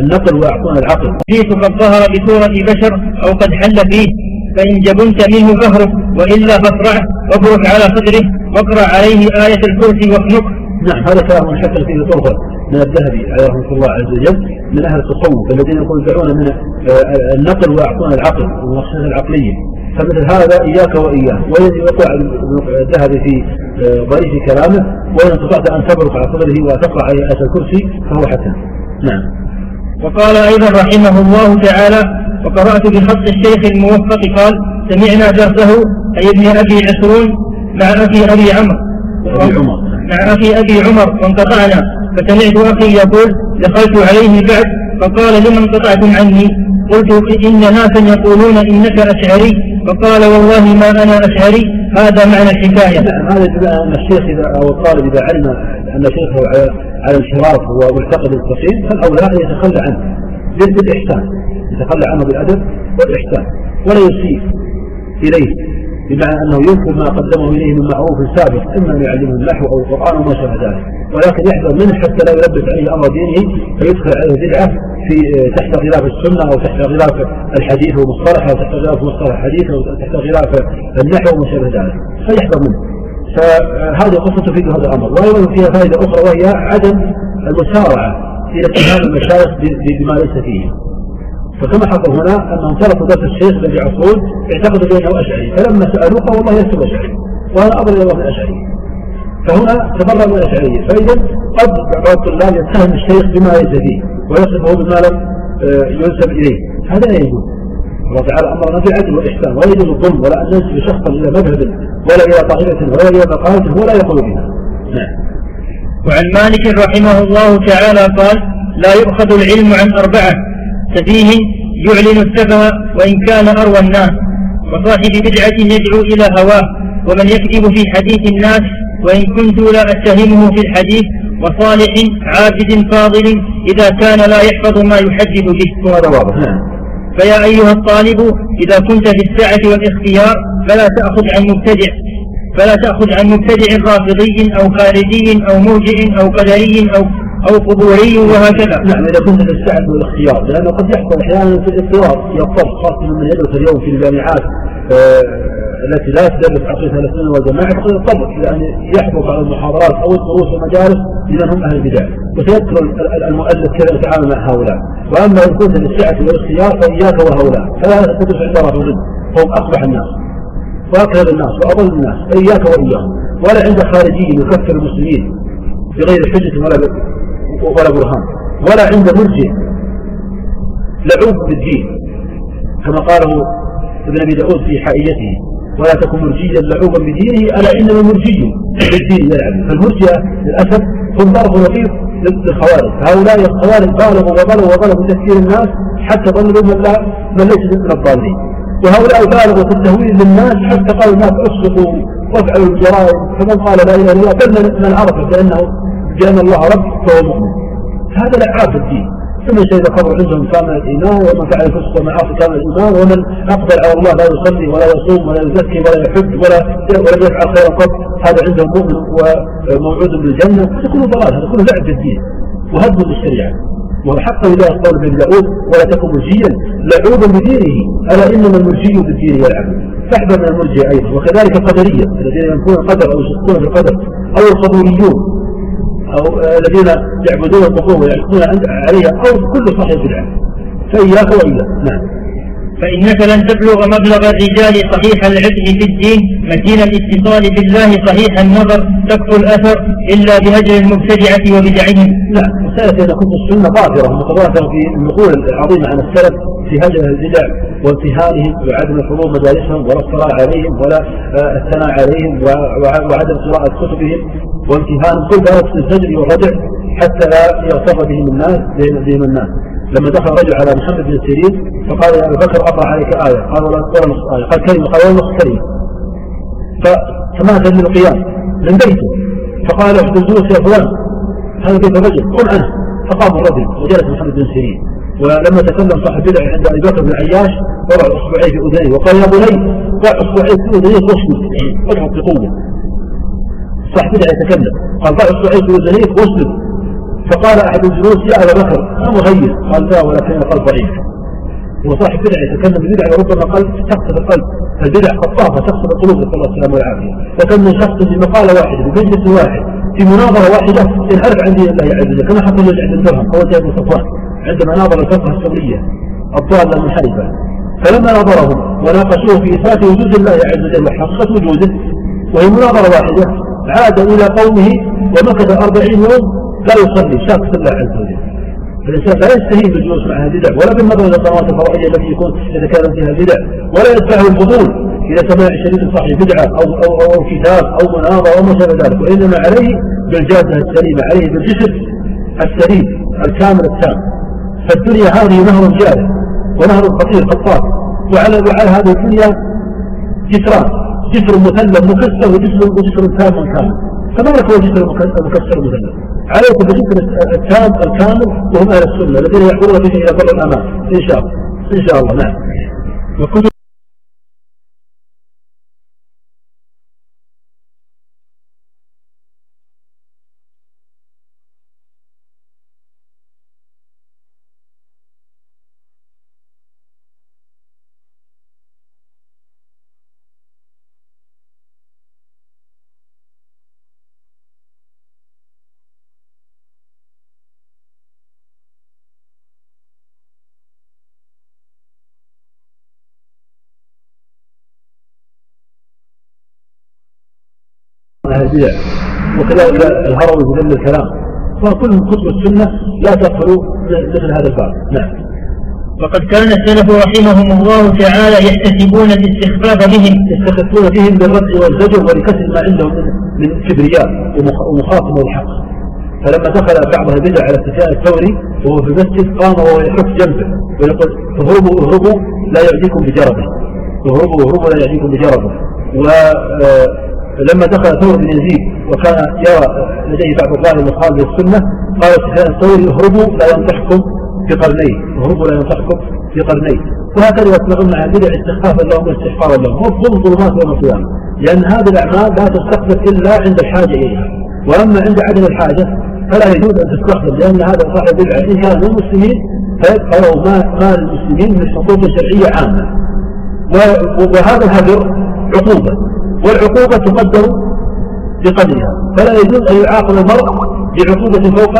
النقل ويعطون العقل. الحديث قد ظهر بصورة بشر أو قد حل فيه فإن جبنت منه فهرب وإلا فاصرعه وابرك على صدره واقرأ عليه آية الكرسي واخنقه نعم هذا كلام حكى فيه طرفة من الذهبي عليه رحمة الله عز وجل من أهل التصوف الذين يدعون من آه، النقل ويعطون العقل والمقصود العقلية. فمثل هذا إياك وإياه. وإن يقع الذهبي في آه، ضريح كلامه وإن استطعت أن تبرك على صدره وتقرأ عليه آية الكرسي فهو حسن نعم. وقال أيضا رحمه الله تعالى وقرأت بخط الشيخ الموفق قال سمعنا درسه أي ابن أبي عسرون مع أخي أبي عمرو أبي عمر. مع أخي أبي عمر وانقطعنا. فسمعت أخي يقول دخلت عليه بعد فقال لمن قطعتم عني؟ قلت إن ناسا يقولون إنك أشعري. فقال والله ما أنا أشعري. هذا معنى الحكاية. هذا أن الشيخ إذا أو الطالب إذا علم أن شيخه على انحراف ومعتقد التصحيح فالأولى أن يتخلى عنه بالإحسان. يتخلى عنه بالأدب والإحسان. ولا يسيء إليه بمعنى أنه ينكر ما قدمه إليه من معروف سابق إما أن يعلمه النحو أو القرآن وما شابه ذلك. ولكن يحذر منه حتى لا يلبس عليه أمر دينه فيدخل عليه بدعة في تحت غلاف السنة أو تحت غلاف الحديث ومصطلح أو تحت غلاف مصطلح الحديث أو تحت غلاف النحو وما شابه ذلك. فيحذر منه. فهذه قصة تفيد هذا الأمر. وأيضا فيها فائدة أخرى وهي عدم المسارعة إلى اتهام المشايخ بما ليس فيه. فكما حصل هنا انهم تركوا درس الشيخ الذي عصرون اعتقدوا بأنه أشعري. فلما سألوه قال والله لست اشعري وأنا أبغى الله من فهنا تبرر من الأشعرية. فإذا قد بعض الطلاب يتهم الشيخ بما ليس فيه ويصفه بما لم آه، ينسب إليه. هذا لا يجوز. الله تعالى امرنا بالعدل والإحسان ولا يجوز الظلم ولا أن ننسب شخصا إلى مذهب ولا إلى طائفة ولا إلى مقالته ولا يقول بها نعم. وعن مالك رحمه الله تعالى قال لا يؤخذ العلم عن أربعة سفيه يعلن السفه وإن كان أروى الناس وصاحب بدعة يدعو إلى هواه ومن يكذب في حديث الناس وإن كنت لا أتهمه في الحديث وصالح عابد فاضل إذا كان لا يحفظ ما يحدث به. هذا واضح. فيا أيها الطالب إذا كنت في السعة والاختيار فلا تأخذ عن مبتدع فلا تأخذ عن مبتدع رافضي أو خارجي أو موجع أو قدري أو أو قبوري وهكذا. نعم إذا كنت تستعد بالاختيار لأنه قد يحصل أحيانا في الاختيار يضطر خاصة من يدرس اليوم في الجامعات آه التي لا تدرس عقيدة السنة والجماعة قد يضطر إلى أن يحفظ على المحاضرات أو الدروس والمجالس لمن هم أهل البدع. وسيذكر المؤلف كيف يتعامل مع هؤلاء. وأما إن كنت للسعة والاختيار فإياك وهؤلاء. فلا تدرس عند رجل هم أقبح الناس. وأكذب الناس. وأضل الناس. إياك وإياهم. ولا عند خارجي يكفر المسلمين بغير حجة ولا ولا برهان. ولا عند مرجع لعوب بالدين. كما قاله ابن أبي داود في حائيته ولا تكن مرجيا لعوبا بدينه ألا إنما مرجي بالدين يلعب فالمرجئة للاسف هم ضرب لطيف للخوارج. هؤلاء الخوارج بالغوا وبلغوا وبلغوا تفكير الناس حتى ظلوا من لا من ليس من الضالين. وهؤلاء بالغوا في التهويل للناس حتى قالوا الناس اصدقوا وافعلوا الجرائم. فمن قال لا إله إلا الله بل من عرف بانه بأن الله رب فهو مؤمن. هذا لعاب الدين. ثم إذا قبر عندهم كامل الإيمان ومن فعل الفسق والمعاصي كامل الإيمان ومن أقبل على الله لا يصلي ولا يصوم ولا يزكي ولا يحج ولا ولم يفعل خيرا قط. هذا عندهم مؤمن وموعود بالجنة. هذا كله ضلال هذا كله لعب في الدين وهدم للشريعة إذا قول بن داود ولا تكن مرجيا لعوبا بدينه. ألا إنما المرجي بالدين يلعب فاحذر من المرجي أيضا وكذلك القدرية الذين ينكرون القدر أو يشكون في القدر أو القبوريون أو الذين يعبدون القبور ويعبدون عليها أو كل صاحب بدعة فإياك وإياك. نعم. فإنك لن تبلغ مبلغ الرجال صحيح العلم في الدين متين الاتصال بالله صحيح النظر تكفو الأثر إلا بهجر المبتدعة وبدعهم. لا مسألة أن كتب السنة ظاهرة متواترة في النقول العظيمة عن السلف في هجر البدع وانتهائهم وعدم حضور مجالسهم ولا الصلاة عليهم ولا آه، الثناء عليهم وعدم قراءة كتبهم. وانتهائهم كل في الزجر والردع حتى لا يغتر بهم الناس بهم الناس. لما دخل رجل على محمد بن سيرين فقال يا ابي بكر اقرا عليك آية. قال ولا نص آية. قال كلمة قال ولا نص كلمة. فمات من القيام من بيته فقال احجزوه يا فلان. هذا بيت الرجل؟ قل أنا. فقام الرجل وجلس محمد بن سيرين. ولما تكلم صاحب بدع عند أبي بكر بن عياش وضع أصبعيه في أذنيه. وقال يا بني ضع أصبعيه في أذنيه واسجد واضحك بقوة. صاحب بدع يتكلم. قال ضع أصبعيه في أذنيه واسجد فقال أحد الجلوس يا أبا بكر أنا مغير؟ قال لا ولكن القلب ضعيف. هو صاحب بدعة يتكلم ببدعة وربما قلب تقصد القلب البدع خطافة تقصد القلوب نسأل الله السلامة والعافية. من شخص في مقالة واحدة بمجلس واحد في مناظرة واحدة ينحرف عن دين الله عز وجل كما حصل عند الدرهم هو جابر صفوان عندما ناظر الفقه السورية الضالة المنحرفة فلما ناظرهم وناقشوه في إثبات وجود الله عز وجل وحقيقة وجوده وهي مناظرة واحدة عاد إلى قومه ومكث أربعين يوم لا يصلي شاك الله عز وجل فالإنسان لا يستهين بالجلوس مع البدع ولا بالنظر إلى القنوات الفضائية التي يكون يتكلم فيها البدع ولا يدفعه الفضول إلى سماع شريط صاحب بدعة أو, أو, أو, أو كتاب أو مناظرة أو ما شابه ذلك وإنما عليه بالجادة السليمة عليه بالجسد السليم الكامل التام. فالدنيا هذه نهر جاري ونهر خطير خطاف وعلى وعلى هذه الدنيا جسران جسر مثلث مكسر وجسر وجسر تام كامل. فما لك هو جسر مكسر مثلث؟ عليك بالجسر التام الكامل وهم أهل السنة الذين يعبرون به إلى بر الامان إن شاء الله. إن شاء الله. نعم. البدع وكذلك الهروي في ذم الكلام. فكل كتب السنة لا تدخل مثل هذا الباب. نعم. وقد كان السلف رحمهم الله تعالى يحتسبون الاستخفاف بهم. يستخفون بهم بالرد والزجر ولكسر ما عندهم من كبرياء ومخاصمه الحق فلما دخل بعض البدع على سفيان الثوري وهو في المسجد قام وهو يحك جنبه ويقول اهربوا اهربوا لا يعديكم بجربة. اهربوا اهربوا لا يعديكم بجربة. و آه، لما دخل ثور بن يزيد وكان يرى لديه بعض الظاهر المخالف للسنه قال سفيان الثوري اهربوا لا ينطحكم في قرنيه اهربوا لا ينطحكم في قرنيه وهكذا يصنعون مع البدع استخفافا لهم واستحقارا لهم وظلم ظلمات يوم القيامة. لأن هذه الأعمال لا تستقبل إلا عند الحاجة إليها. وأما عند عدم الحاجة فلا يجوز أن تستخدم لأن هذا صاحب بدعة. إن كان من المسلمين فيبقى له مال المسلمين من حقوق شرعية عامة. وهذا الهدر عقوبة. والعقوبة تقدر بقدرها. فلا يجوز أن يعاقب المرء بعقوبة فوق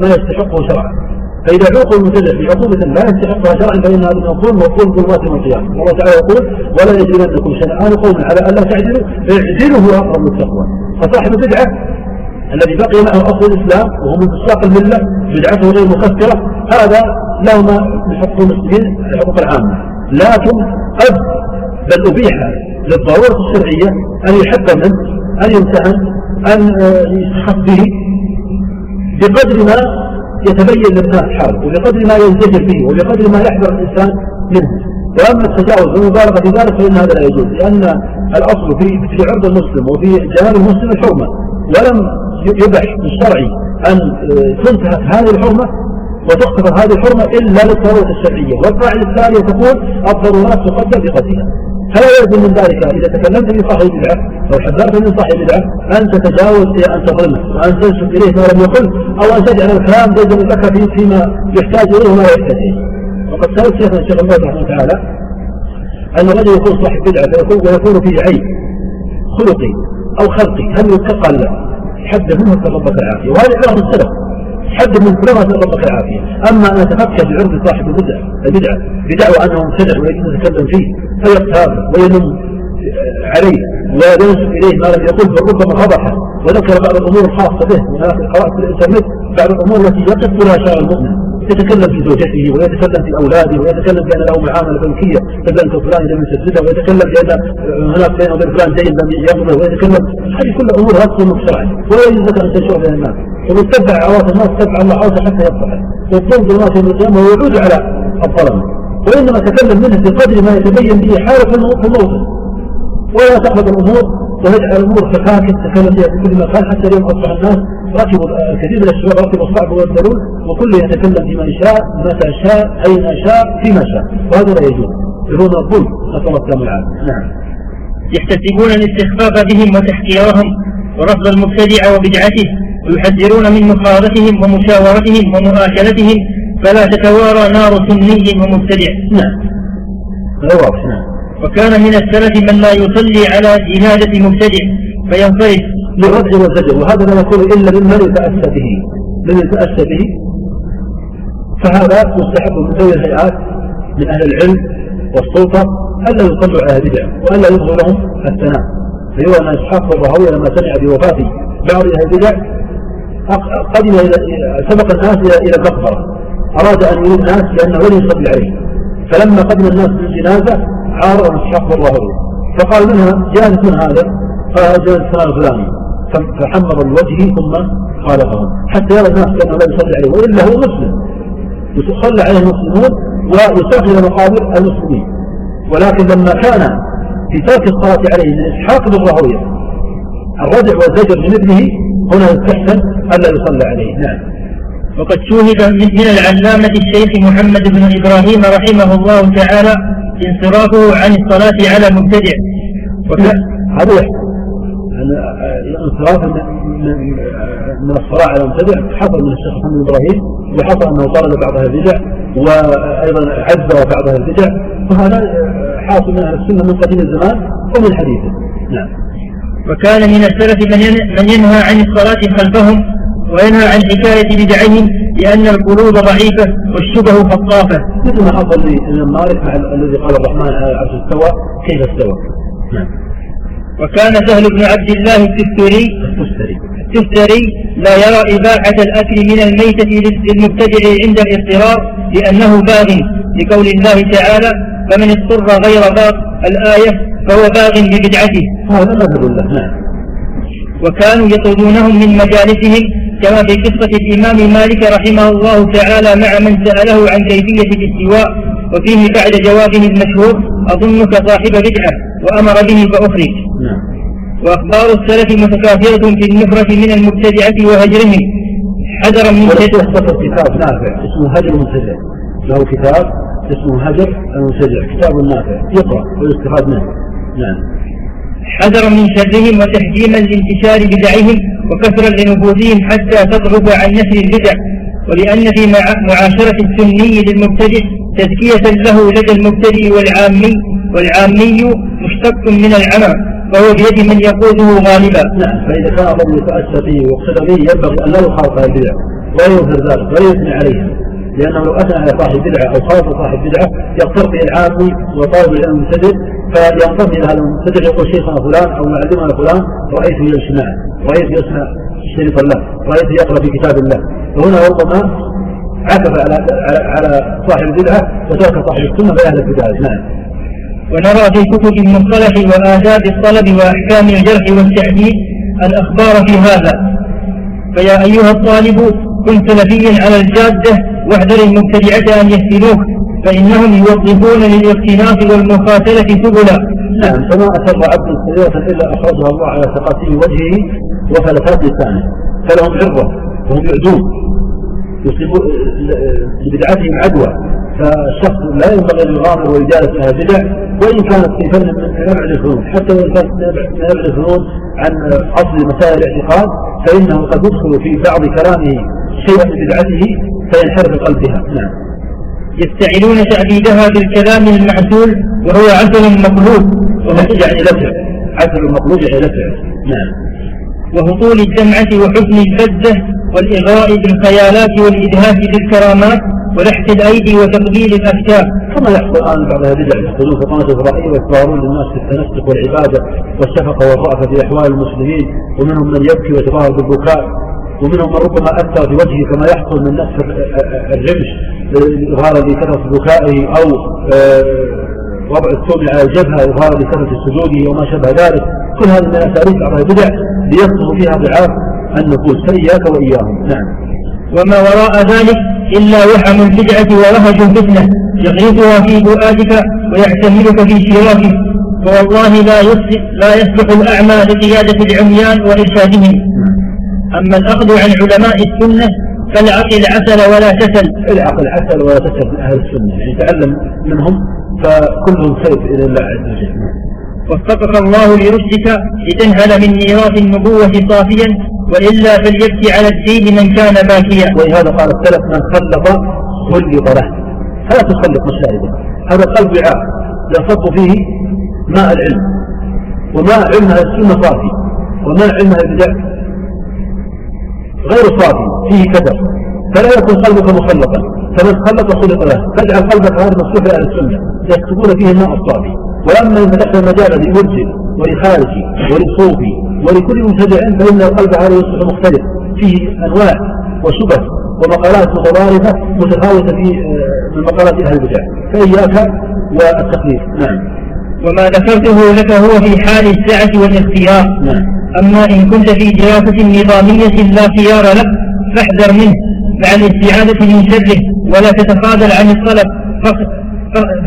ما يستحقه شرعا. فإذا عوقب المبتدع بعقوبة لا يستحقها شرعا فإن هذا المقول مقول ظلمات يوم القيامة. الله تعالى يقول ولا يجرمنكم شنآن قوم على ألا تعدلوا اعدلوا هو أقرب للتقوى فصاحب البدعة الذي بقي معه أصل الإسلام وهو من فساق الملة بدعته غير مكفرة هذا له من حقوق المسلمين الحقوق العامة. لكن قد بل أبيح للضرورة الشرعية أن يحب منه أن يمتحن أن يسحب به بقدر ما يتبين للناس حاله وبقدر ما ينزجر به وبقدر ما يحذر الإنسان منه. وأما التجاوز والمبالغة في ذلك فإن هذا لا يجوز لأن الأصل في في عرض المسلم وفي جمال المسلم الحرمة. ولم يبح الشرعي أن تنتهك هذه الحرمة وتغتفر هذه الحرمة إلا للضرورة الشرعية. والقاعدة الثانية تقول الضرورات تقدر بقدرها فلا يلزم من ذلك. إذا تكلمت من صاحب بدعة أو حذرت من صاحب بدعة أن تتجاوز إلى أن تظلمه وأن تنسب إليه ما لم يقل أو أن تجعل الكلام جزم لك فيما يحتاج إليه وما يحتاج إليه. وقد سألت شيخنا الشيخ الله رحمه تعالى أن الرجل يكون صاحب بدعة فيكون ويكون فيه عيب. خلقي أو خلقي هل يتقى حد منه ربك العافية وهذه علاقة السلف. حد من كلمة ربك العافية. أما أن أتفكر بعرض صاحب البدعة البدعة بدعوى أنه مبتدع ويجب أن يتكلم فيه فيغتاب وينم عليه وينسب إليه ما لم يقل بل ربما فضحه وذكر بعض الأمور الخاصة به قرأت في الإنترنت بعض الأمور التي يقف لها شاعر المؤمن. يتكلم في زوجته ويتكلم في أولاده ويتكلم بأن له معاملة بنكية كبنك فلان لم يسددها ويتكلم بأن هناك بينه وبين فلان دين لم يقبله ويتكلم هذه كل لا تكون شرعا ولا يجوز لك ان تنشر بين الناس ومن تبع الناس تبع الله عوزه حتى يصلح والظلم الناس يوم القيامة ويعود على الظلم. وإنما تكلم منه بقدر ما يتبين به حالة في الموقف ولا تقبل الأمور. ويجعل الأمور كفاكه تكلم فيها بكل ما قال حتى اليوم أصبح الناس ركبوا الكثير من الشباب ركبوا الصعب والضرور وكل يتكلم فيما شاء متى شاء أين شاء فيما شاء. وهذا لا يجوز. يكون الظلم نسأل الله السلامه والعافية. نعم. يحتسبون الاستخفاف بهم وتحقيرهم ورفض المبتدع وبدعته ويحذرون من مخالطتهم ومشاورتهم ومؤاكلتهم فلا تتوارى نار سني ومبتدع. نعم. هذا واضح نعم. وكان من السلف من لا يصلي على جنازة مبتدع فينصرف. للرد والزجر وهذا لا يكون إلا ممن يتأسى به. من يتأسى به. فهذا مستحب من ذوي الهيئات من أهل العلم والسلطة ألا يصلوا على بدع وألا يبغوا لهم الثناء. فيروى أن إسحاق الرهوي لما سمع بوفاة بعض أهل البدع قدم سبق الناس إلى المقبرة. أراد أن يريد الناس لأنه لن يصلي عليه. فلما قدم الناس بالجنازة عارض إسحاق الرهوي فقال منها جالس من هذا؟ قال جالس فلان. فحمر الوجه ثم خالفهم حتى يرى الناس كأنه لا يصلي عليه وإلا هو مسلم. يصلى عليه المسلمون ويسافر مقابر المسلمين. ولكن لما كان في ترك الصلاة عليه من إسحاق بن راهوية الردع والزجر من ابنه هنا يستحسن ألا يصلى عليه. نعم. وقد شوهد من العلامة الشيخ محمد بن إبراهيم رحمه الله تعالى انصرافه عن الصلاة على المبتدع هذا يحصل انصراف من الصلاة على المبتدع حصل من الشيخ محمد إبراهيم وحصل أنه طرد بعض أهل البدع وأيضا عز بعض أهل البدع. فهذا حاصل من السنة من قديم الزمان ومن حديثه. نعم. وكان من السلف من ينهى عن الصلاة خلفهم وينهى عن حكاية بدعهم لأن القلوب ضعيفة والشبه خطافة. مثل ما حصل للإمام مالك الذي قال الرحمن على العرش استوى كيف استوى؟ نعم. وكان سهل بن عبد الله التستري التستري. لا يرى إباحة الأكل من الميتة للمبتدع عند الاضطرار لأنه باغ لقول الله تعالى فمن اضطر غير باغ الآية فهو باغ ببدعته هذا مذهب الله. نعم. وكانوا يطردونهم من مجالسهم كما في قصة الإمام مالك رحمه الله تعالى مع من سأله عن كيفية الاستواء وفيه بعد جوابه المشهور أظنك صاحب بدعة وأمر به فأخرج نعم. وأخبار السلف متكاثرة في النفرة من المبتدعة وهجرهم. حذرا من كتاب نافع اسمه هجر المبتدع له كتاب اسمه هجر المبتدع كتاب نافع يقرأ ويستفاد منه. نعم. حذرا من شرهم وتحجيما لانتشار بدعهم وكثرا لنفوذهم حتى تضعف عن نشر البدع ولأن في معاشرة السني للمبتدئ تزكية له لدى المبتدئ والعامي والعامي مشتق من العمى وهو بيد من يقوده غالبا. نعم فإذا كان الرجل يتأسى به واقتدى به ينبغي أن لا يخالف البدع ولا يظهر ذلك ولا يثني عليها لأنه لو أثنى على صاحب بدعة أو خالف صاحب بدعة يقتر به العامي وطالب العلم المبتدئ فينضم هذا المبتدع يقول شيخنا فلان أو معلمنا فلان رأيته يجتمع رأيته يسمع شريطا له رأيته يقرأ في كتاب الله. وهنا ربما عكف على على صاحب البدعة وترك صاحب السنة بأهل البدعة. نعم. ونرى في كتب المصطلح وآداب الطلب وأحكام الجرح والتعديل الأخبار في هذا. فيا أيها الطالب كن سلفيا على الجادة واحذر المبتدعة أن يفتنوك فإنهم يوظفون للاختلاف والمقاتلة سبلا. نعم فما أسر عبد سيئة إلا أخرجها الله على ثقاتي وجهه وفلتات لسانه. فلهم عرة وهم يعدون يصيبون لبدعتهم عدوى. فالشخص لا ينبغي أن يغامر ويجالس أهل البدع وإن كانت في فن من نبع الفنون. حتى وإن كانت من نبع الفنون عن أصل مسائل الاعتقاد فإنه قد يدخل في بعض كلامه شيئا من بدعته فينحرف قلبها نعم. يستعينون تعبيدها بالكلام المعسول وهو عسل مقلوب. يعني لسع عسل مقلوب يعني لسع نعم. وهطول الدمعة وحسن الفزة والإغراء بالخيالات والإدهاش بالكرامات ولحت الأيدي وتقبيل الأفكار. كما يحصل الآن بعض البدع يدخلون في قناة إسرائيل ويتظاهرون للناس في التنسق والعبادة والشفقة والرأفة في أحوال المسلمين ومنهم من يبكي ويتظاهر بالبكاء. ومنهم من ربما أثر في وجهه كما يحصل من نفس الرمش إظهارا لكثرة بكائه أو آه، وضع الثوم على الجبهة إظهارا لكثرة سجوده وما شابه ذلك. كل هذه من أساليب بعض البدع ليقصد فيها ضعاف النفوس فإياك وإياهم. نعم. وما وراء ذلك إلا وحم البدعة ورهج الفتنة يغرسها في فؤادك ويعتملك في شراكه فوالله لا يصلح لا يصلح الأعمى لقيادة العميان وإرشادهم. أما الأخذ عن علماء السنة فالعقل عسل ولا تسل العقل عسل ولا تسل من أهل السنة يعني تعلم منهم فكلهم سيف إلى الله عز وجل. وفقك الله لرشدك لتنهل من ميراث النبوة صافيا وإلا فليبكي على الدين من كان باكيا. ولهذا قال السلف من خلط خلط له. فلا تخلط مشاهده هذا القلب وعاء يصب فيه ماء العلم. وماء علم أهل السنة صافي وماء علم البدع. غير صافي فيه كدر فلا يكون قلبك مخلطا فمن خلط خلط له فاجعل قلبك هذا مفتوح لأهل السنة. يكتبون فيه الماء الصافي وأما إن فتحت المجال لمرسل ولخارجي وللصوفي ولكل مبتدع فإن القلب هذا يصبح مختلف. فيه أنواع وشبه ومقالات متضاربة متفاوتة في من مقالات أهل البدع. فإياك والتقليد نعم. وما ذكرته لك هو في حال السعة والاختيار. نعم. أما إن كنت في دراسة نظامية لا خيار لك فاحذر منه. مع الاستعادة من شره ولا تتخاذل عن الطلب.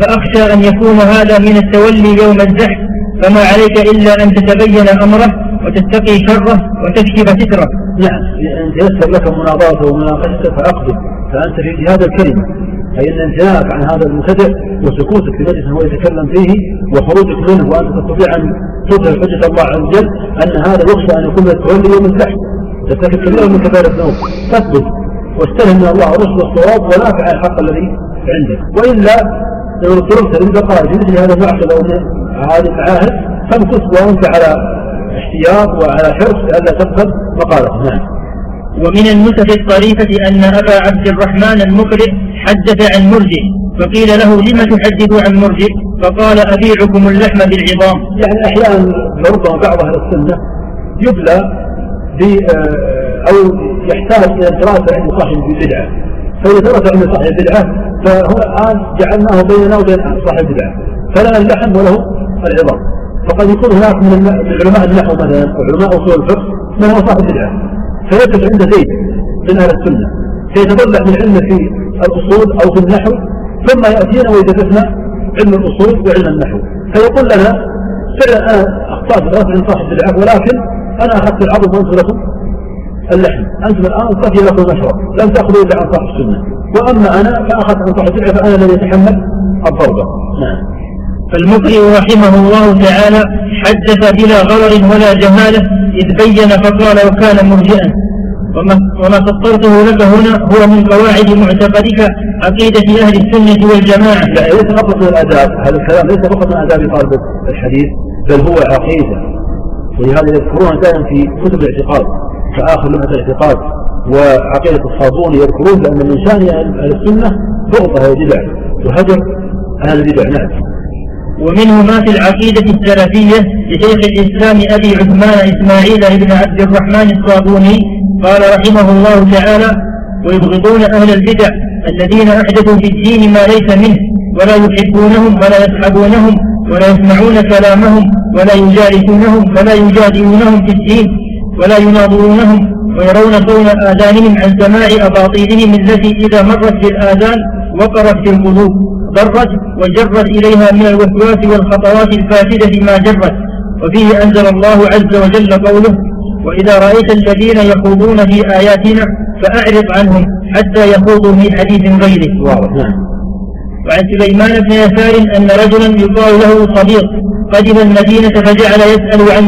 فأخشى أن يكون هذا من التولي يوم الزحف. فما عليك إلا أن تتبين أمره وتتقي شره وتكشف ستره. نعم. إن تيسر لك مناظرته ومناقشته فأقبل فأنت في هذا الكلمة. أي أن امتناعك عن هذا المبتدع وسكوتك في مجلس هو يتكلم فيه وخروجك منه وأنت تستطيع أن تظهر حجة الله عز وجل أن هذا يخشى أن يكون من التولي يوم الزحف ترتكب كبيرا من كبائر الذنوب. فاثبت. واستلم من الله الرشد والصواب ونافع الحق الذي عندك. وإلا لو اضطررت للبقاء في مثل هذا المعقد أو هذه المعاهد فامكث وأنت على احتياط وعلى حرص لئلا تفقد مقالته. نعم. ومن النسخ الطريفة أن أبا عبد الرحمن المقرئ حدث عن مرجئ فقيل له لم تحدث عن مرجئ؟ فقال أبيعكم اللحم بالعظام. يعني أحيانا ربما بعض أهل السنة يبلى أو يحتاج إلى الدراسة عند صاحب البدعة. فإذا درس عند صاحب البدعة فهو الآن جعلناه بيننا وبين صاحب البدعة. فلنا اللحم وله العظام. فقد يكون هناك من علماء النحو مثلا وعلماء أصول الفقه من هو صاحب البدعة. فيجلس عند زيد من أهل السنة. فيتطلع من علمه في الأصول أو في النحو ثم يأتينا ويدرسنا علم الأصول وعلم النحو. فيقول لنا فعلا أنا أخطأت دراسه عند صاحب البدعه ولكن أنا أخذت العظم وانت لكم اللحم. أنتم الآن صفي لكم المشرب لم تأخذوا إلا عن صاحب السنة. وأما أنا فأخذت عن صاحب البدعه فأنا الذي يتحمل الضربه نعم. فالمقرئ رحمه الله تعالى حدث بلا غرر ولا جهالة إذ بين فقال وكان مرجئا. وما سطرته لك هنا هو من قواعد معتقدك عقيدة أهل السنة والجماعة. لا ليس فقط من الآداب هذا الكلام ليس فقط من آداب طالب الحديث بل هو عقيدة. ولهذا يذكرون دائما في كتب الاعتقاد كآخر لمحة الاعتقاد. وعقيدة الصابون يذكرون بأن من شأن أهل السنة بغضة وبدع وهجر أهل البدع. نعم. ومنه ما في العقيدة السلفية لشيخ الإسلام أبي عثمان إسماعيل بن عبد الرحمن الصابوني. قال رحمه الله تعالى ويبغضون أهل البدع الذين أحدثوا في الدين ما ليس منه ولا يحبونهم ولا يصحبونهم ولا يسمعون كلامهم ولا يجالسونهم ولا يجادلونهم في الدين ولا يناظرونهم ويرون صون آذانهم عن سماع أباطيلهم التي إذا مرت بالآذان وقرت في القلوب ضرت وجرت إليها من الوسواس والخطوات الفاسدة ما جرت. وفيه أنزل الله عز وجل قوله وإذا رأيت الذين يخوضون في آياتنا فأعرض عنهم حتى يخوضوا في حديث غيره. نعم. وعن سليمان بن يسار أن رجلا يقال له صديق قدم المدينة فجعل يسأل عن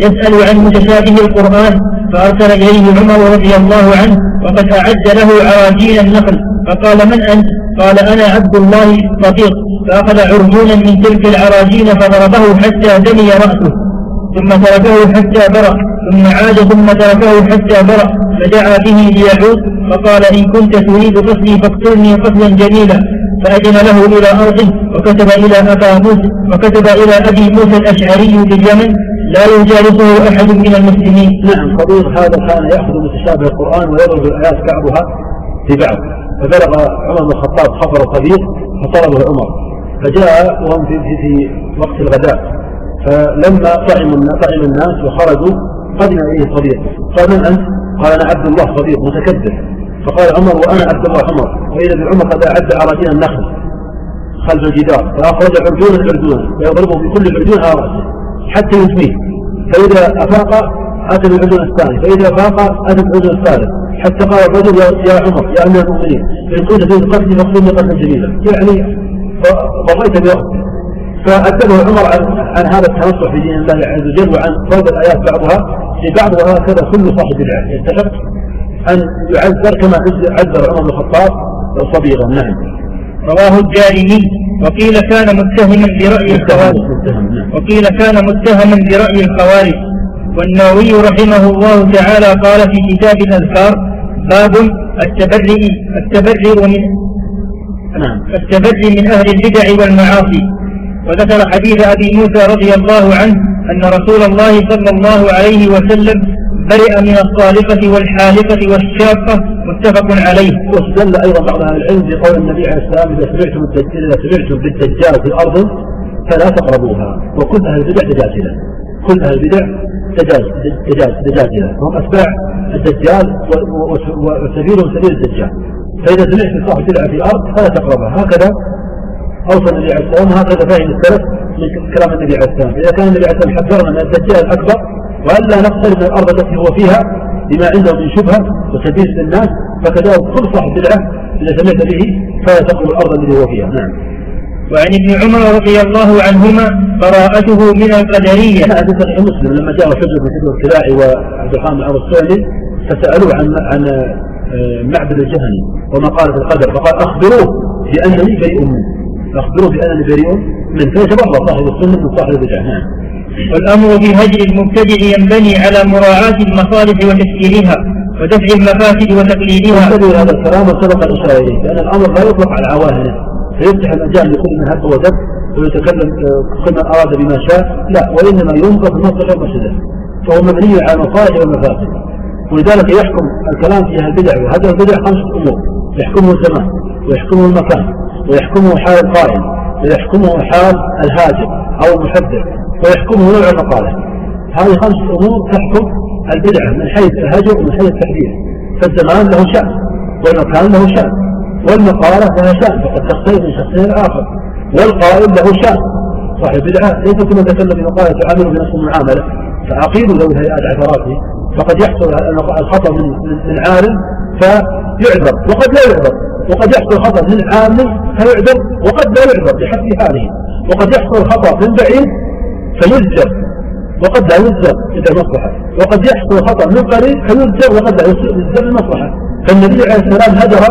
يسأل عن متشابه القرآن فأرسل إليه عمر رضي الله عنه وقد أعد له عراجين النخل. فقال من أنت؟ قال أنا عبد الله صديق. فأخذ عرجونا من تلك العراجين فضربه حتى دني رأسه. ثم تركه حتى برأ. ثم عاد ثم تركه حتى برأ. فدعا به ليعود. فقال إن كنت تريد قتلي فاقتلني قتلا جميلا. فأذن له إلى أرضه وكتب إلى أبا موسى وكتب إلى أبي موسى الأشعري في اليمن. لا يجالسه أحد من المسلمين. نعم قضية هذا كان يأخذ متشابه القرآن ويضرب الآيات بعضها في بعض. فبلغ عمر بن الخطاب خبر صديق فطلبه عمر. فجاء وهم في, في, في وقت الغداء. فلما طعم طعم الناس وخرجوا قدم إليه صديق قال من أنت؟ قال أنا عبد الله صديق متكبر. فقال عمر وأنا عبد الله عمر. وإذا بعمر قد أعد اراجين النخل خلف الجدار. فأخرج عرجون العرجون ويضربه بكل عرجون على رأسه. حتى يسميه. فإذا أفاق أتى بالعرجون الثاني. فإذا أفاق أتى بالعرجون الثالث. حتى قال الرجل يا عمر يا أمير المؤمنين إن كنت في قتلي فاقتلني قتلا جميلا يعني ضريت بوقت فأدبه عمر عن, عن هذا التنصح في دين الله عز وجل وعن ضرب الآيات بعضها. في بعض وهكذا كل صاحب بدعة. يستحق أن يعذر كما عذر عمر بن الخطاب صبيغا نعم. رواه الجارمي. وقيل كان متهما برأي الخوارج. وقيل كان متهما برأي الخوارج. والنووي رحمه الله تعالى قال في كتاب الأذكار باب التبرئ التبرئ من نعم. التبرئ من أهل البدع والمعاصي. وذكر حديث أبي موسى رضي الله عنه أن رسول الله صلى الله عليه وسلم برئ من الصالقة والحالقة والشاقة متفق عليه. واستدل أيضا بعض أهل العلم بقول النبي عليه السلام إذا سمعتم إذا سمعتم بالدجال في الأرض فلا تقربوها وكل أهل البدع دجاجلة. كل أهل البدع دجاج دجاجلة هم أتباع الدجال وسبيلهم سبيل الدجال. فإذا سمعت صاحب بدعة في الأرض فلا تقربها هكذا أوصى النبي عليه السلام هكذا فهم السلف من كلام النبي عليه السلام إذا كان النبي عليه السلام حذرنا من الدجال الأكبر وألا نقترب من الأرض التي هو فيها بما عنده من شبهة وتدليس للناس فكذلك كل صاحب بدعة إذا سمعت به فلا تقرب الأرض التي هو فيها. نعم. وعن ابن عمر رضي الله عنهما براءته من القدرية. هذا صحيح مسلم. لما جاء حجر بن الكلاعي وعبد الرحمن بن السعدي فسألوه عن عن معبد الجهني وما قال في القدر فقال أخبروه بأنني بريء منه. أخبروه بأنني بريء منه. فيتبرأ صاحب السنة من صاحب البدعة. نعم. والأمر بهجر المبتدع ينبني على مراعاة المصالح وتسييرها ودفع المفاسد وتقليدها. انتبهوا هذا الكلام وسبق الإشارة إليه لأن الأمر لا يطلق على عواهنه فيفتح المجال لكل من هب ودب ويتكلم آه، كل من أراد بما شاء. لا وإنما ينظر المصلحة والمفسدة فهو مبني على المصالح والمفاسد ولذلك يحكم الكلام في البدع وهذا البدع خمسة أمور. يحكمه الزمان ويحكمه المكان ويحكمه حال القائل ويحكمه حال الهاجر أو المحدث ويحكمه نوع المقالة هذه خمسة أمور تحكم البدعة من حيث الهجر ومن حيث التحديث. فالزمان له شأن والمكان له شأن والمقالة لها شأن فقد تختلف من شخص آخر. والقائل له شأن. صاحب بدعة ليس كما ذكرنا في مقالة تعامله بنفس المعاملة. فعقيل ذوي هيئات عثراته فقد يحصل الخطأ من من عالم فيعذر وقد لا يعذر. وقد يحصل خطأ من عامل فيعذر وقد لا يعذر بحسب حاله. وقد يحصل خطأ من بعيد فيزجر. وقد لا يزجر إذا مصلحة وقد يحصل خطأ من قريب فيزجر وقد لا يزجر المصلحة. فالنبي عليه السلام هجر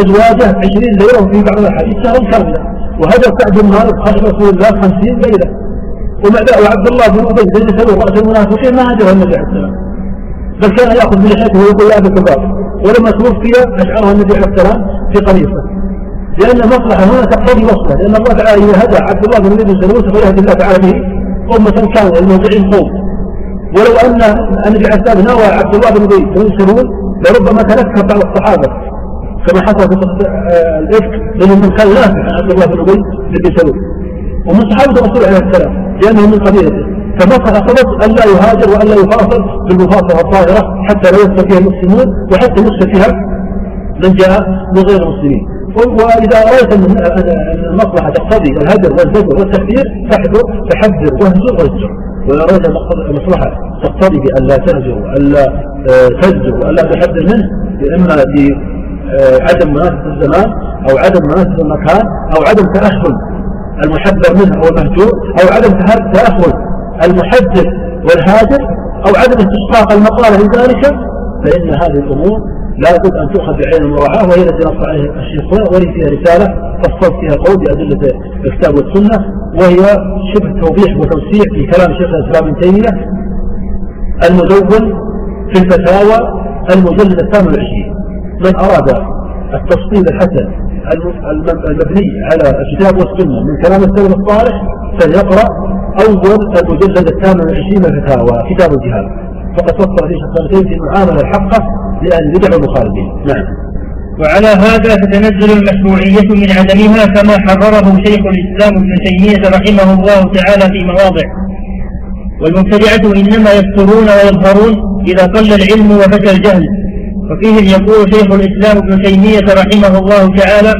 أزواجه عشرين ليلة في بعض الأحاديث. شهرا كاملا وهجر سعد بن مالك خرج رسول الله خمسين ليلة. ومع وعبد الله بن أبي بن سلول رأس المنافقين ما هدر النبي عليه السلام. بل كان يأخذ بلحيته ويقول لا بكبار ولما توفي أشعره النبي عليه السلام في قميصه لأن المصلحة هنا تقتضي وصله لأن الله تعالى هدى عبد الله بن أبي سلول فيهدي الله تعالى به. أمة كان الموضعين قوم ولو أن النبي عليه السلام نوى عبد الله بن أبي بن لربما تنكر بعض الصحابة. كما حصل في آه، الإفك لأنه من كان عن عبد الله بن أبي بن سلول ومن صحابة الرسول عليه السلام لأنه من قبيلته فمصر قصد أن لا يهاجر وأن لا يفاصل بالمفاصلة الطاهرة حتى لا يدخل فيها المسلمون وحتى يدخل فيها من جاء من غير المسلمين. وإذا رأيت أن المصلحة تقتضي الهدر والزجر والتكبير فاحذر تحذر واهجر واهجر. وإذا رأيت المصلحة تقتضي بأن لا تهجر آه، تزجر وألا تحذر منه إما بعدم آه، مناسبة الزمان أو عدم مناسبة المكان أو عدم تأهل المحذر منه أو المهجور أو عدم تأهل المحذر والهاجر أو عدم استشقاق المقالة لذلك فإن هذه الأمور لا بد أن تؤخذ بعين المراعاة وهي التي نص عليها الشيخ ولي فيها رسالة فصلت فيها قول بأدلة الكتاب والسنة وهي شبه توضيح وتوسيع في كلام شيخ الإسلام ابن تيمية المدون في الفتاوى المجلد الثامن والعشرين. من أراد التفصيل الحسن المبني على الكتاب والسنة من كلام السلف الصالح فليقرأ أول المجلد الثامن والعشرين من الفتاوى كتاب الجهاد. فقد فصل فيه شخصيتين في المعاملة الحقة لأهل البدع والمخالفين. نعم. وعلى هذا تتنزل المشروعية من عدمها كما حرره شيخ الإسلام ابن تيمية رحمه الله تعالى في مواضع. والمبتدعة إنما يسترون ويظهرون إذا قل العلم وفتى الجهل. وفيهم يقول شيخ الإسلام ابن تيمية رحمه الله تعالى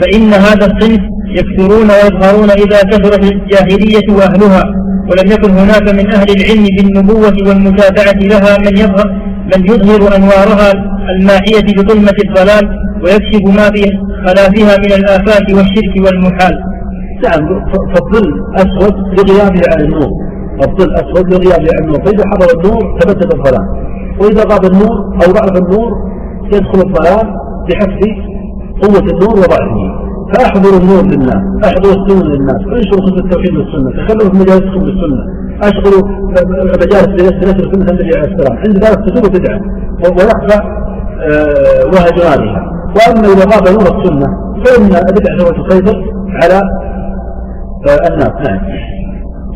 فإن هذا الصنف يكثرون ويظهرون إذا كثرت الجاهلية وأهلها. ولم يكن هناك من أهل العلم بالنبوة والمتابعة لها من يظهر من يظهر أنوارها الماحية بظلمة الضلال ويكشف ما في خلافها من الآفات والشرك والمحال. نعم فالظل أسود لغيابه على النور الظل أسود لغياب النور فإذا حضر النور تبدد الظلام وإذا غاب النور أو ضعف النور يدخل الظلام بحسب قوة النور وضعفه. فأحضروا النور للناس أحضروا السنة للناس انشروا خطبة التوحيد والسنة تخلوا في مجالسكم بالسنة أشغلوا مجالس سنة النبي عليه السلام. عند ذلك تزول بدعة ويخفى آه، وهجرانها. وأما إذا غاب نور السنة فإن البدعة سوف تسيطر على آه، الناس. نعم.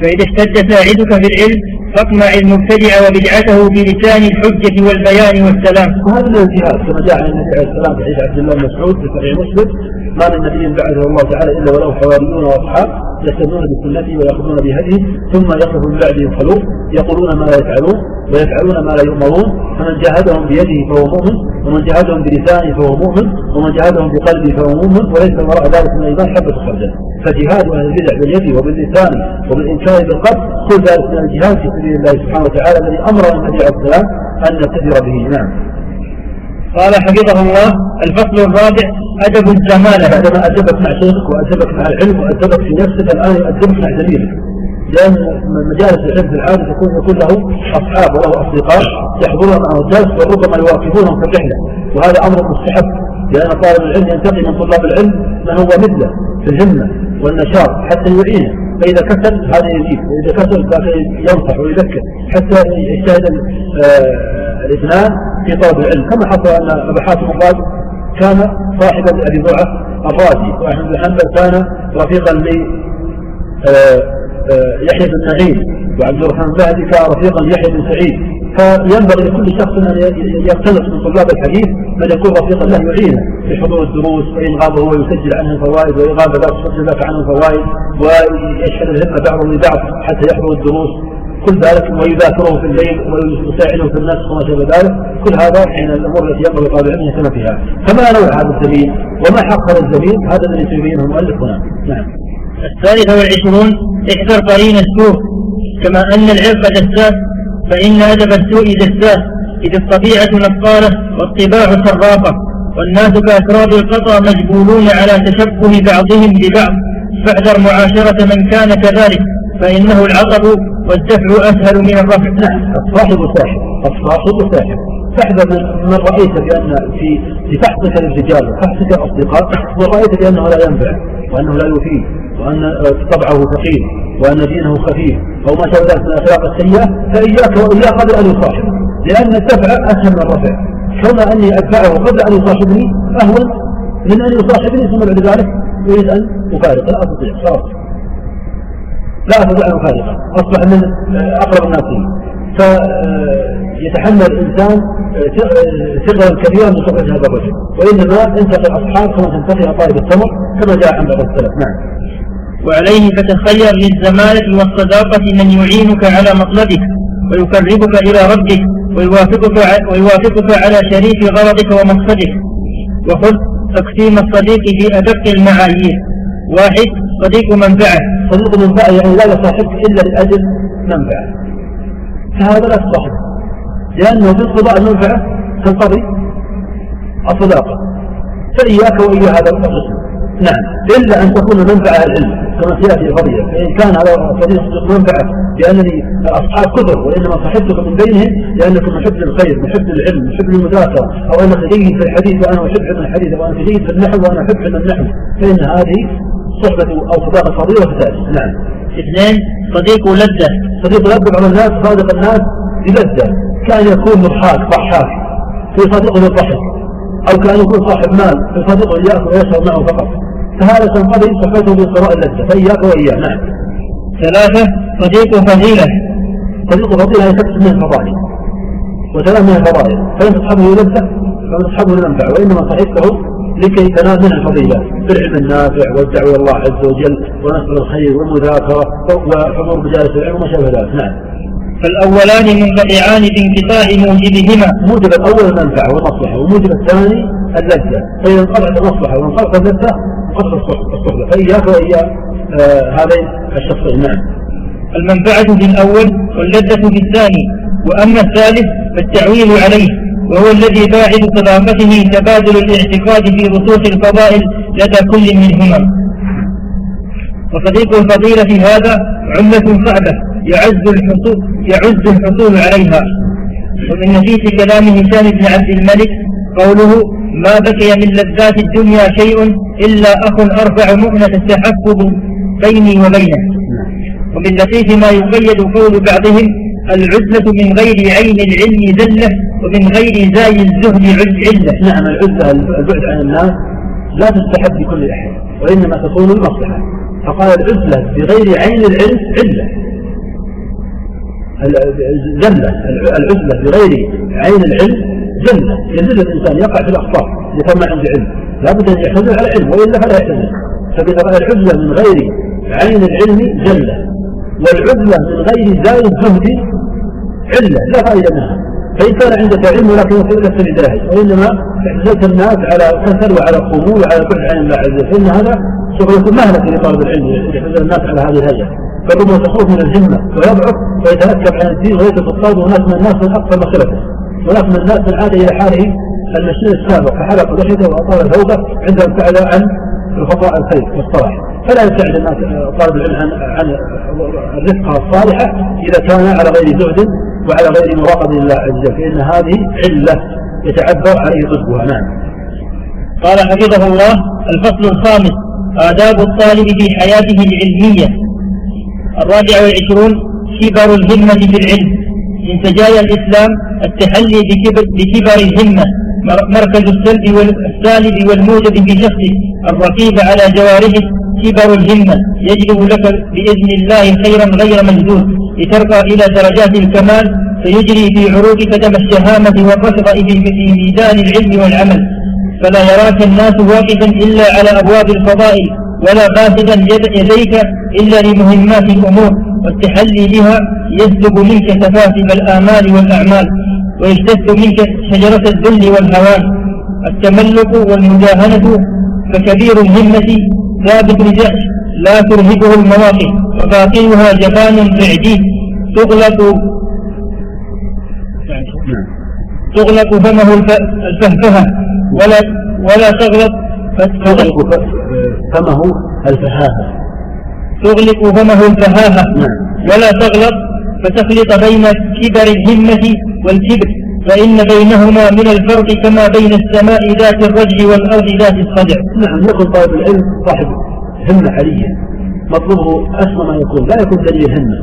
فإذا اشتد ساعدك في العلم فاقمع المبتدع وبدعته بلسان الحجة والبيان والسلام. وهذا من الجهاد كما جاء عن النبي عليه السلام في حديث عبد الله بن مسعود في صحيح مسلم ما من نبي بعثه الله تعالى إلا وله حواريون وأصحاب يستنون بسنته ويأخذون بهديه ثم يخلف من بعده الخلوف يقولون ما لا يفعلون ويفعلون ما لا يؤمرون فمن جاهدهم بيده فهو مؤمن ومن جاهدهم بلسانه فهو مؤمن ومن جاهدهم بقلبه فهو مؤمن وليس وراء ذلك من الإيمان حبة خردل. فجهاد أهل البدع باليد وباللسان وبالإنكار بالقلب كل ذلك من الجهاد في سبيل الله سبحانه وتعالى الذي أمر النبي عليه السلام أن نتبر به. نعم. قال حفظه الله الفصل الرابع أدب الزمالة بعدما أدبك مع شيخك وأدبك مع العلم وأدبك في نفسك الآن يؤدبك مع زميلك لأن مجالس العلم في العادة يكون له أصحاب وله أصدقاء يحضرون معه الدرس وربما يواكبونهم في الرحلة. وهذا أمر مستحب لأن طالب العلم ينتقي من طلاب العلم من هو مثله في الهمة والنشاط حتى يعينه. فإذا كسل هذا يزيد وإذا كسل ينصح ويذكر حتى يجتهد آه، الاثنان في طلب العلم. كما حصل أن أبا حاتم الرازي كان صاحبا لأبي زرعة الرازي وأحمد بن حنبل كان رفيقا ل آه، آه، يحيى بن سعيد وعبد الرحمن المهدي كان رفيقا ليحيى بن سعيد. فينبغي لكل شخص أن يقتنص من طلاب الحديث من يكون رفيقا له يعينه في حضور الدروس وان غاب هو يسجل عنه الفوائد وان غاب لا تسجل لك عنه الفوائد ويشهد الهمة بعضهم لبعض حتى يحضر الدروس. كل ذلك ويذاكره في الليل ويساعده في الناس وما شابه ذلك. كل هذا من الأمور التي ينبغي طالب العلم يهتم فيها. فما نوع هذا الزميل وما حق هذا الزميل هذا الذي سيبينه المؤلف هنا. نعم. الثالثة والعشرون احذر قرين السوء. كما أن العرق دساس فإن أدب السوء دساس إذ الطبيعة نقالة والطباع سراقة والناس كأكراد القطى مجبولون على تشبه بعضهم ببعض. فاحذر معاشرة من كان كذلك. فإنه العطب والدفع أسهل من الرفع. نعم. الصاحب ساحب الصاحب ساحب فاحذر من رأيت بأن في في فحصك للرجال وفحصك الأصدقاء ورأيت بأنه لا ينفع وأنه لا يفيد وأن طبعه ثقيل وأن دينه خفيف أو ما شابه ذلك من الأخلاق السيئة فإياك وإياه قبل أن يصاحب. لأن الدفع أسهل من الرفع. كون أني أدفعه قبل أن يصاحبني أهون من أن يصاحبني ثم بعد ذلك يريد أن أفارق. لا أستطيع. خلاص. لا أستطيع أن أفارقه أصبح من أقرب الناس. فيتحمل الإنسان ثقلا كبيرا من صحبة هذا الرجل. وإنما انتقي الأصحاب كما تنتقي طالب التمر كما جاء عن بعض السلف. نعم. وعليه فتخير للزمالة والصداقة من يعينك على مطلبك ويقربك إلى ربك ويوافقك, ويوافقك على شريك غرضك ومقصدك. وخذ تقسيم الصديق في أدق المعايير. واحد صديق منفعة. صديق منفعة يعني لا يصاحبك إلا لأجل منفعة. فهذا لا تصاحب. لأنه في انقضاء المنفعة تنقضي الصداقة. فإياك وإيا هذا القسم نعم. إلا أن تكون منفعة العلم كما سياتي الفضيله فإن كان هذا الصديق منفعة لانني أصحاب كثر وإنما صحبتك من بينهم لأنك محب للخير محب للعلم محب للمذاكره أو أنك جيد في الحديث وأنا أحب علم الحديث وانت جيد في النحو وأنا أحب علم النحو. فإن هذه صحبة أو صداقة فضيله تاتي نعم. اثنين صديق لذه صديق لذه بعض الناس صادق الناس بلذه كأن يكون مضحاك ضحاك. في صديق للضحك أو كأن يكون صاحب مال في صديق ياكل ويشرب معه فقط. فهذا تنقضي صحبته بقراء اللذة. فإياك وإياه نعم. ثلاثة صديق فضيلة. صديق فضيلة يكتب من الفضائل. وثلاث من الفضائل. فإن تصحبه لذة فإن تصحبه لمنفعة وإنما صحبته لكي تنال من الفضيلة. بالعلم النافع والدعوة إلى الله عز وجل ونشر الخير والمذاكرة وحضور مجالس العلم وما شابه ذلك نعم. فالأولان منقطعان بانقطاع موجبهما. موجب الأول المنفعة والمصلحة وموجب الثاني اللذة. فإذا انقطعت المصلحة وانقطعت اللذة قصر الصحبة. فإياك وإيا هذين الشخصين. نعم. المنفعة بالأول واللذة بالثاني وأما الثالث فالتعويل عليه. وهو الذي باعث صداقته تبادل الاعتقاد في رسوخ الفضائل لدى كل منهما. وصديق الفضيلة هذا عمة صعبة يعز الحصول يعز الحصول عليها. ومن نفيس كلام هشام بن عبد الملك قوله ما بقي من لذات الدنيا شيء إلا أخ أرفع مؤنة التحفظ بيني وبينه. ومن لطيف ما يقيد قول بعضهم العزلة من غير عين العلم ذلة ومن غير زاي الزهد علة. نعم العزلة البعد عن الناس لا تستحب لكل أحد وإنما تكون المصلحة. فقال العزلة بغير عين العلم علة. الزلة العزلة بغير عين العلم زلة. يزل الإنسان يقع في الأخطاء ما عنده علم. لابد أن يعتذر على علم وإلا فلا فإذا العزلة من غير عين العلم زلة. والعزلة من غير زاي الزهد علة لا فائدة منها. فإن كان عندك علم ولكن لست بجاهل وإنما اعتزلت الناس على كسل وعلى خمول وعلى بعد عن الله عز وجل فإن هذا يكون مهلكة لطالب العلم يعتزل الناس على هذه الهيئة. فربما تخوف من الهمة ويضعف ويتركب عن الدين ويترك الطالب هناك من الناس من أكثر مخلفه هناك من الناس من عاد إلى حاله المشين السابق فحلق لحيته وأطال ثوبه عندما ابتعد عن الخطاء الخير والصلاح. فلا يبتعد الناس طالب العلم عن الرفقة الصالحة إذا كان على غير زهد وعلى غير مراقبة لله عز وجل. فإن هذه علة يتعبر عليه ضدها نعم. قال حفظه الله الفصل الخامس آداب الطالب في حياته العلمية. الرابع والعشرون كبر الهمة في العلم. من سجايا الإسلام التحلي بكبر, بكبر الهمة. مركز السلب والسالب والموجب في شخصه. الرقيب على جوارحه. كبر الهمة يجلب لك بإذن الله خيرا غير مجدود لترقى إلى درجات الكمال فيجري في عروقك دم الشهامة والرفض في ميدان العلم والعمل. فلا يراك الناس واقفا إلا على أبواب الفضائل ولا باسدا يديك إلا لمهمات الأمور. والتحلي بها يسلب منك تفاهم الآمال والأعمال ويجتث منك شجرة الذل والهوان. التملق والمجاهنة فكبير الهمة ثابت لجأش لا ترهبه المواقف. وباقيها جبان بعديد تغلق تغلق فمه الفهفهة. ولا ولا تغلق فمه الفهاهة. تغلق فمه الفهاهة. نعم. ولا تغلط فتخلط بين كبر الهمة والكبر. فإن بينهما من الفرق كما بين السماء ذات الرجل والأرض ذات الصدع. نعم يكون طالب العلم صاحب همة عالية مطلوبه أسمى ما يكون. لا يكون دليل همة.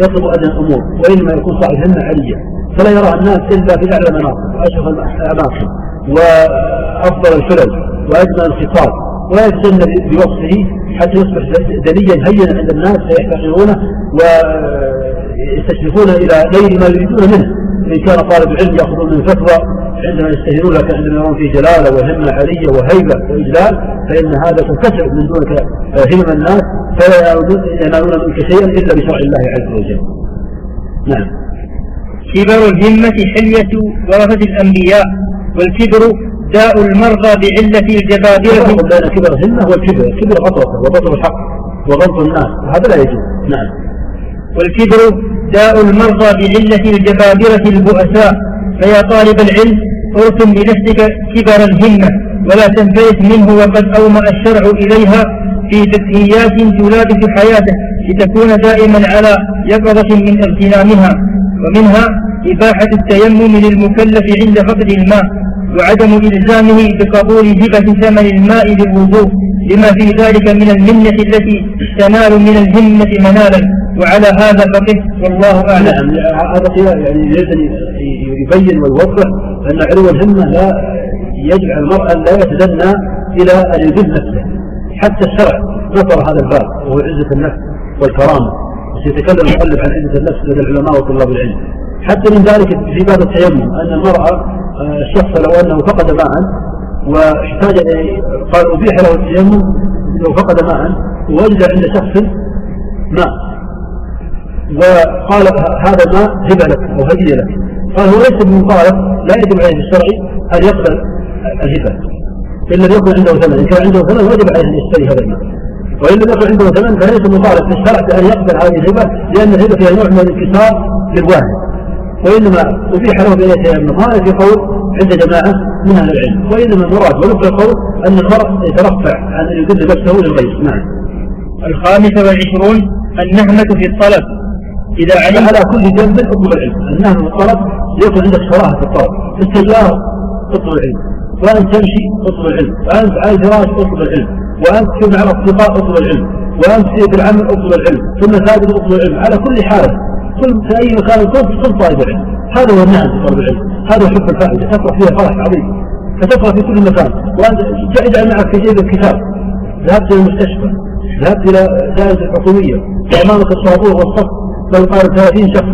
يطلب أدنى الأمور وإنما يكون صاحب همة عالية فلا يرى الناس إلا في أعلى مناصب وأشرف الأماكن. وأفضل الفلل. وأجمل الخطاب ولا يتجنب بوصفه حتى يصبح دليا هينا عند الناس فيحتقرونه ويستشرفون إلى غير ما يريدون منه. إن كان طالب علم يأخذون من فتوى عندما يستهينون لك عندما يرون فيه جلالة وهمة عالية وهيبة وإجلال فإن هذا تنكسر من دونك همم الناس فلا ينالون منك شيئا إلا بشرع الله عز وجل. نعم. كبر الهمة حلية ورثة الأنبياء والكبر داء المرضى بعلة الجبابرة. بين كبر الهمة والكبر الكبر غطرة وبطر الحق وغمط الناس هذا لا يجوز. نعم. والكبر داء المرضى بعلة الجبابرة البؤساء. فيا طالب العلم أرسم بنفسك كبر الهمة ولا تنفلت منه وقد أومأ الشرع إليها. في تسهيات تلابس حياته لتكون دائما على يقظة من اغتنامها. ومنها إباحة التيمم للمكلف عند فقد الماء وعدم إلزامه بقبول هبة ثمن الماء للوضوء لما في ذلك من المنة التي تنال من الهمة منالا. وعلى هذا فقه والله أعلم. نعم هذا يعني يبين ويوضح أن علو الهمة لا يجعل المرأة لا يتدنى إلى أن يذل نفسه. حتى الشرع نصر هذا الباب وهو عزة النفس والكرامة. سيتكلم المؤلف عن عزة النفس لدى العلماء وطلاب العلم. حتى من ذلك في باب التيمم أن المرأة الشخص لو أنه فقد ماء واحتاج قال أبيح له التيمم لو فقد ماء ووجد عند شخص ماء. وقال هذا الماء هبة لك أو هدية لك. قال هو ليس بمطالب لا يجب عليه في الشرع أن يقبل الهبة. إن لم يكن عنده ثمن إن كان عنده ثمن وجب عليه أن يشتري هذا الماء وإن لم يكن عنده ثمن فليس مطالب في الشرع بأن يقبل هذه الهبة لأن الهبة فيها نوع من الانكسار للواحد. وإنما أبيح له بأن يتيمم هذا في قول عند جماعة من أهل العلم. وإنما المراد ولفظ القول أن المرء يترفع عن أن يذل نفسه للغير. نعم. الخامسة والعشرون النهمة في الطلب. إذا علمت على كل جنب اطلب العلم. النهي والطلب يكون عندك شراهة في الطلب. في السيارة اطلب العلم. وأنت تمشي اطلب العلم. وأنت على الفراش اطلب العلم. وأنت في مع الأصدقاء اطلب العلم. وأنت في العمل اطلب العلم. في المساجد اطلب العلم. على كل حال كل في أي مكان كنت كن طالب العلم. هذا هو النعم في طلب العلم. هذا حب الفائدة. تفرح فيها فرح عظيم. فتقرأ في كل مكان. وأنت اجعل معك في جيبك كتاب. ذهبت إلى المستشفى. ذهبت إلى جائزة الحكومية. وأمامك الطابور والصف. لو قال 30 شخص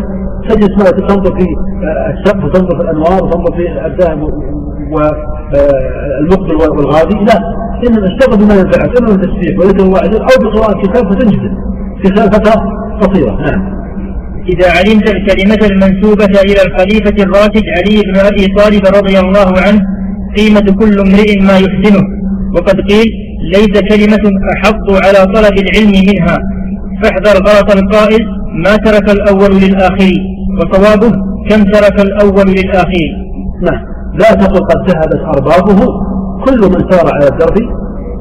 تجلس معك تنظر في السقف وتنظر في الأنوار وتنظر في الذهب والمقبل والغادي لا. إنما اشتغل بما ينفعك إما بالتسبيح وذكر الله أو بقراءة كتاب فتنجز في خلال فترة قصيرة نعم. إذا علمت الكلمة المنسوبة إلى الخليفة الراشد علي بن أبي طالب رضي الله عنه قيمة كل امرئ ما يحسنه. وقد قيل ليس كلمة أحض على طلب العلم منها. فاحذر غلط القائل ما ترك الأول للآخر وصوابه كم ترك الأول للآخر؟ نعم. لا تقل قد ذهبت أربابه كل من سار على الدرب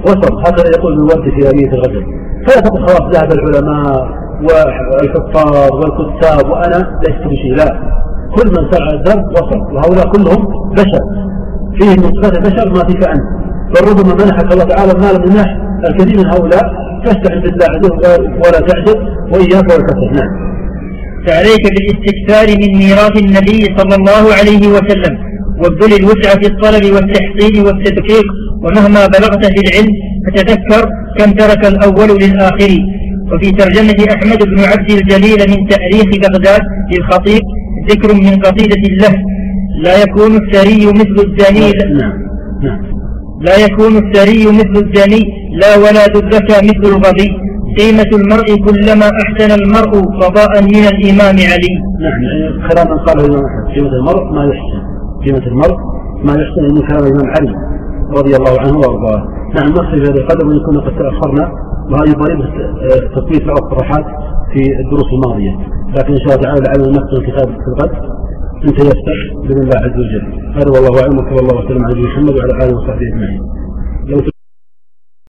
وصل هكذا يقول من ورد في أمية الغزل فلا تقل خلاص ذهب العلماء والحفاظ والكتاب وأنا لست بشيء لا. كل من سار على الدرب وصل وهؤلاء كلهم بشر. فيه من البشر ما فيك أنت. بل ربما منحك الله تعالى المال ناحية الكثير من هؤلاء فاستعن بالله ولا تعجب وإياك والكسر نعم. فعليك بالاستكثار من ميراث النبي صلى الله عليه وسلم وابذل الوسع في الطلب والتحصيل والتدقيق ومهما بلغت في العلم فتذكر كم ترك الأول للآخر. وفي ترجمة أحمد بن عبد الجليل من تأريخ بغداد للخطيب ذكر من قصيدة له لا يكون الثري مثل الزني نعم. نعم. لا يكون الثري مثل الزني لا ولد الذكى مثل الغبي. قيمة المرء كلما أحسن المرء فضاء من الإمام علي. نعم يعني كلام قاله الإمام أحمد قيمة المرء ما يحسن. قيمة المرء ما يحسن من كلام الإمام علي رضي الله عنه وأرضاه. نعم نقصد هذا القدر وإن كنا قد تأخرنا وهذه طريقة تطبيق بعض الطروحات في الدروس الماضية. لكن إن شاء الله تعالى لعلنا نقصد الكتاب في الغد. انت يفتح باذن الله عز وجل. هذا والله أعلم وصلى الله وسلم على محمد وعلى آله وصحبه أجمعين.